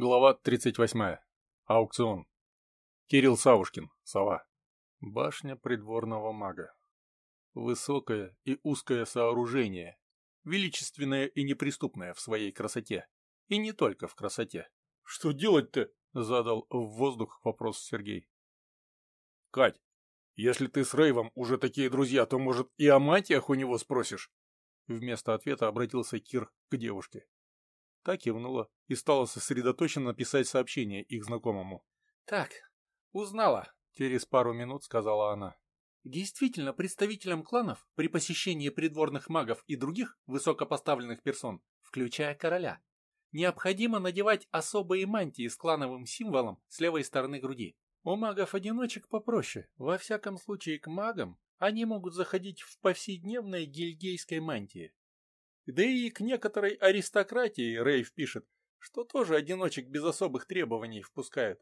Глава 38. Аукцион. Кирилл Савушкин. Сова. Башня придворного мага. Высокое и узкое сооружение. Величественное и неприступное в своей красоте. И не только в красоте. «Что делать-то?» — задал в воздух вопрос Сергей. «Кать, если ты с Рейвом уже такие друзья, то, может, и о матиях у него спросишь?» Вместо ответа обратился Кир к девушке. Та кивнула и стала сосредоточенно писать сообщение их знакомому. «Так, узнала», — через пару минут сказала она. Действительно, представителям кланов при посещении придворных магов и других высокопоставленных персон, включая короля, необходимо надевать особые мантии с клановым символом с левой стороны груди. У магов-одиночек попроще. Во всяком случае, к магам они могут заходить в повседневной гильдейской мантии. Да и к некоторой аристократии Рейв пишет, что тоже одиночек без особых требований впускают.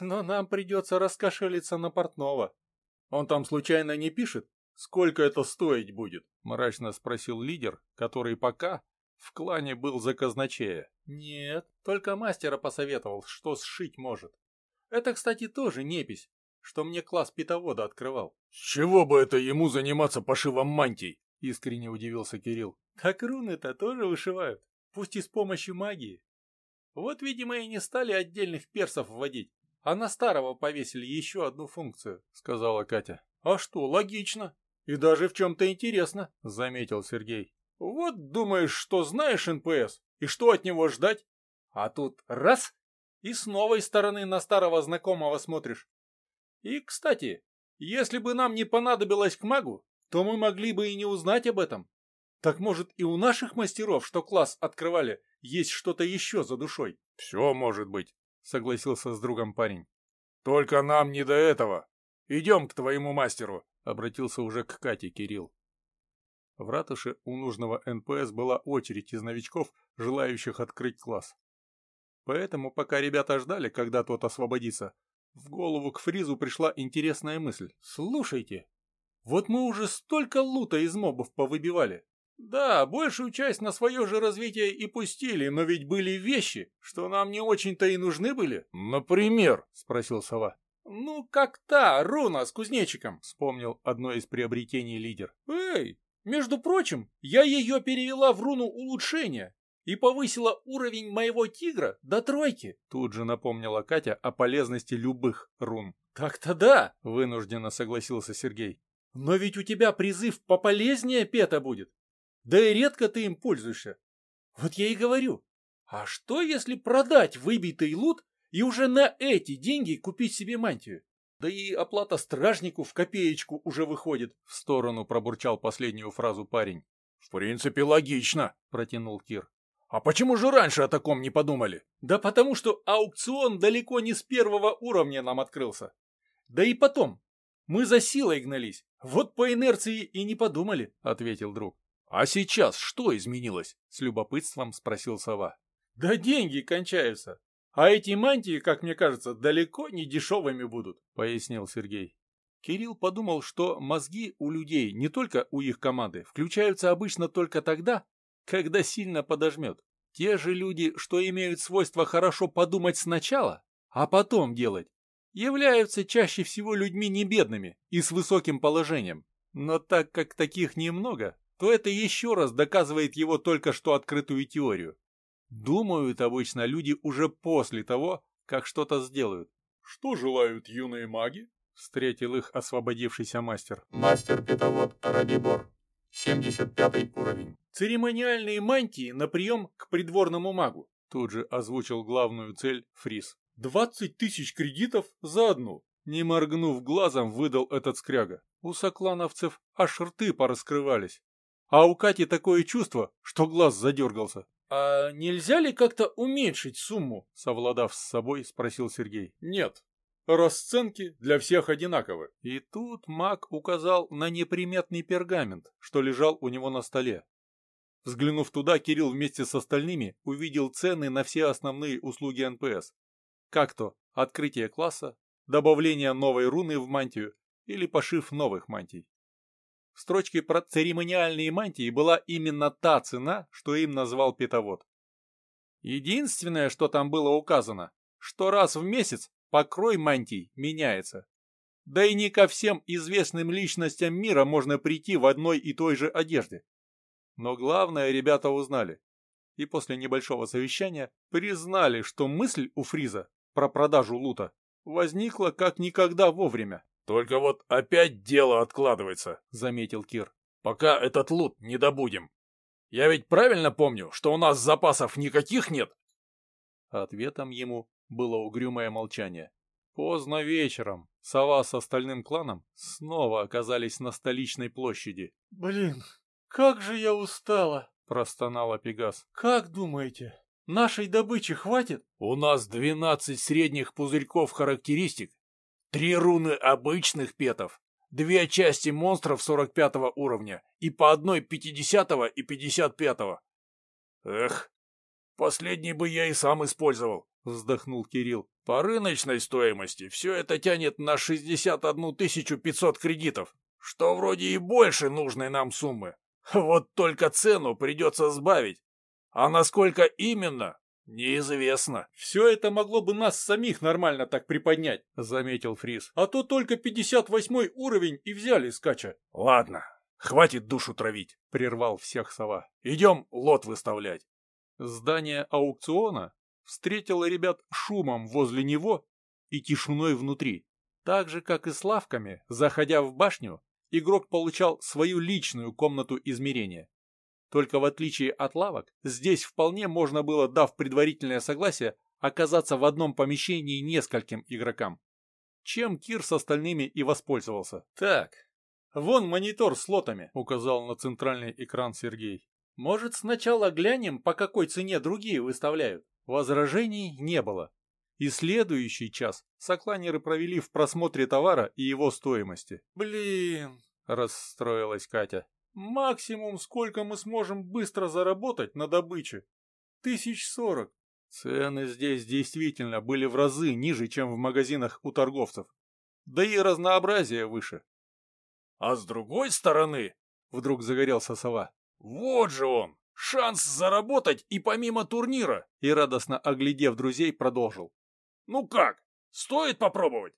Но нам придется раскошелиться на портного. Он там случайно не пишет, сколько это стоить будет? Мрачно спросил лидер, который пока в клане был за казначея. Нет, только мастера посоветовал, что сшить может. Это, кстати, тоже непись, что мне класс питовода открывал. С чего бы это ему заниматься пошивом мантий? Искренне удивился Кирилл. Так руны-то тоже вышивают, пусть и с помощью магии. Вот, видимо, и не стали отдельных персов вводить, а на старого повесили еще одну функцию, сказала Катя. А что, логично. И даже в чем-то интересно, заметил Сергей. Вот думаешь, что знаешь НПС, и что от него ждать? А тут раз, и с новой стороны на старого знакомого смотришь. И, кстати, если бы нам не понадобилось к магу, то мы могли бы и не узнать об этом. Так может и у наших мастеров, что класс открывали, есть что-то еще за душой? Все может быть, согласился с другом парень. Только нам не до этого. Идем к твоему мастеру, обратился уже к Кате Кирилл. В ратуше у нужного НПС была очередь из новичков, желающих открыть класс. Поэтому, пока ребята ждали, когда тот освободится, в голову к Фризу пришла интересная мысль. «Слушайте, вот мы уже столько лута из мобов повыбивали. Да, большую часть на свое же развитие и пустили, но ведь были вещи, что нам не очень-то и нужны были. Например, спросил сова. Ну, как та руна с кузнечиком, вспомнил одно из приобретений лидер. Эй, между прочим, я ее перевела в руну улучшения и повысила уровень моего тигра до тройки. Тут же напомнила Катя о полезности любых рун. Так-то да, вынужденно согласился Сергей. Но ведь у тебя призыв пополезнее пета будет. Да и редко ты им пользуешься. Вот я и говорю, а что если продать выбитый лут и уже на эти деньги купить себе мантию? Да и оплата стражнику в копеечку уже выходит. В сторону пробурчал последнюю фразу парень. В принципе, логично, протянул Кир. А почему же раньше о таком не подумали? Да потому что аукцион далеко не с первого уровня нам открылся. Да и потом, мы за силой гнались. Вот по инерции и не подумали, ответил друг. «А сейчас что изменилось?» — с любопытством спросил сова. «Да деньги кончаются. А эти мантии, как мне кажется, далеко не дешевыми будут», — пояснил Сергей. Кирилл подумал, что мозги у людей, не только у их команды, включаются обычно только тогда, когда сильно подожмет. Те же люди, что имеют свойство хорошо подумать сначала, а потом делать, являются чаще всего людьми небедными и с высоким положением. Но так как таких немного, то это еще раз доказывает его только что открытую теорию. Думают обычно люди уже после того, как что-то сделают. «Что желают юные маги?» — встретил их освободившийся мастер. «Мастер-питовод Радибор, 75 уровень». «Церемониальные мантии на прием к придворному магу», — тут же озвучил главную цель Фрис. «Двадцать тысяч кредитов за одну!» Не моргнув глазом, выдал этот скряга. У соклановцев аж рты пораскрывались. А у Кати такое чувство, что глаз задергался. «А нельзя ли как-то уменьшить сумму?» Совладав с собой, спросил Сергей. «Нет. Расценки для всех одинаковы». И тут маг указал на неприметный пергамент, что лежал у него на столе. Взглянув туда, Кирилл вместе с остальными увидел цены на все основные услуги НПС. Как то открытие класса, добавление новой руны в мантию или пошив новых мантий. В строчке про церемониальные мантии была именно та цена, что им назвал питовод. Единственное, что там было указано, что раз в месяц покрой мантий меняется. Да и не ко всем известным личностям мира можно прийти в одной и той же одежде. Но главное ребята узнали. И после небольшого совещания признали, что мысль у Фриза про продажу лута возникла как никогда вовремя. «Только вот опять дело откладывается», — заметил Кир. «Пока этот лут не добудем. Я ведь правильно помню, что у нас запасов никаких нет?» Ответом ему было угрюмое молчание. Поздно вечером сова с остальным кланом снова оказались на столичной площади. «Блин, как же я устала!» — простонала Пегас. «Как думаете, нашей добычи хватит?» «У нас двенадцать средних пузырьков характеристик, три руны обычных петов, две части монстров 45 уровня и по одной 50 и 55. -го. Эх, последний бы я и сам использовал. — вздохнул Кирилл. «По рыночной стоимости все это тянет на 61 500 кредитов, что вроде и больше нужной нам суммы. Вот только цену придется сбавить. А насколько именно, неизвестно». «Все это могло бы нас самих нормально так приподнять», — заметил Фрис. «А то только 58 уровень и взяли скача». «Ладно, хватит душу травить», — прервал всех сова. «Идем лот выставлять». Здание аукциона встретила ребят шумом возле него и тишиной внутри. Так же, как и с лавками, заходя в башню, игрок получал свою личную комнату измерения. Только в отличие от лавок, здесь вполне можно было, дав предварительное согласие, оказаться в одном помещении нескольким игрокам. Чем Кир с остальными и воспользовался. «Так, вон монитор с лотами», — указал на центральный экран Сергей. «Может, сначала глянем, по какой цене другие выставляют?» Возражений не было. И следующий час сокланеры провели в просмотре товара и его стоимости. «Блин!» – расстроилась Катя. «Максимум, сколько мы сможем быстро заработать на добыче? Тысяч сорок». Цены здесь действительно были в разы ниже, чем в магазинах у торговцев. Да и разнообразие выше. «А с другой стороны...» — вдруг загорелся сова. «Вот же он! Шанс заработать и помимо турнира!» И радостно оглядев друзей, продолжил. «Ну как, стоит попробовать?»